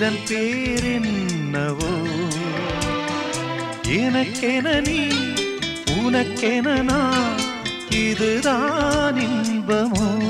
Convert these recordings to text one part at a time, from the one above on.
இதன் பேரென்னவோ? எனக்கென நீ உனக்கென நான் இதுதான் இன்பமோ?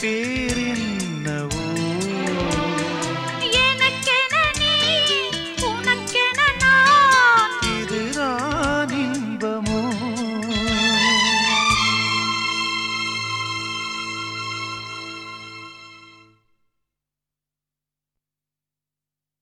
be